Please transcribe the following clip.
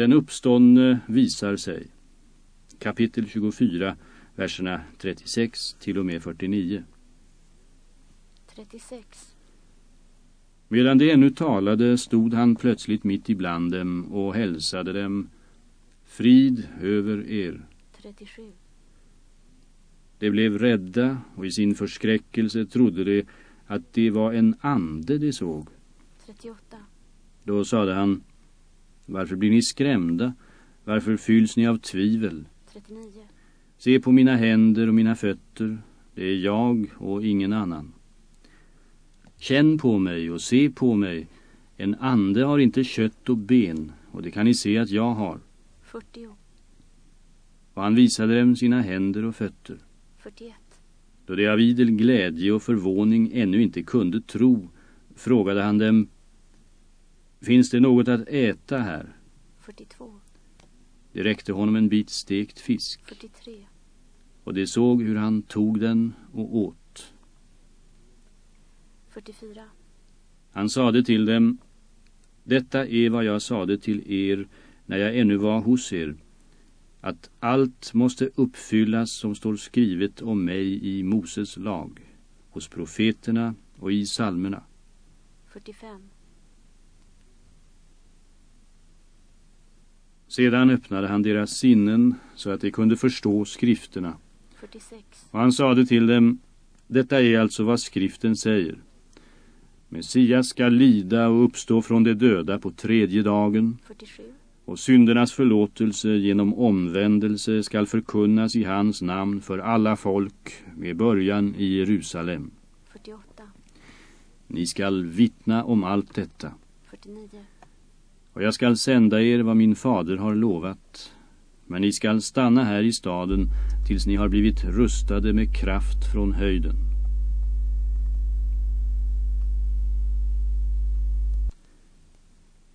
Den uppståndne visar sig. Kapitel 24, verserna 36 till och med 49. 36. Medan de ännu talade stod han plötsligt mitt ibland dem och hälsade dem Frid över er. 37. De blev rädda och i sin förskräckelse trodde de att det var en ande de såg. 38. Då sade han Varför blir ni skrämda? Varför fylls ni av tvivel? 39. Se på mina händer och mina fötter. Det är jag och ingen annan. Känn på mig och se på mig. En ande har inte kött och ben och det kan ni se att jag har. 40. Och han visade dem sina händer och fötter. 41. Då de av idel glädje och förvåning ännu inte kunde tro frågade han dem Finns det något att äta här? 42. Det räckte honom en bit stekt fisk 43. och de såg hur han tog den och åt. 44. Han sade till dem Detta är vad jag sade till er när jag ännu var hos er att allt måste uppfyllas som står skrivet om mig i Moses lag, hos profeterna och i salmerna. 45. Sedan öppnade han deras sinnen så att de kunde förstå skrifterna. 46. Och han sade till dem, detta är alltså vad skriften säger. Messias ska lida och uppstå från de döda på tredje dagen 47. och syndernas förlåtelse genom omvändelse skall förkunnas i hans namn för alla folk med början i Jerusalem. 48. Ni skall vittna om allt detta. 49. Och jag skall sända er vad min fader har lovat. Men ni skall stanna här i staden tills ni har blivit rustade med kraft från höjden.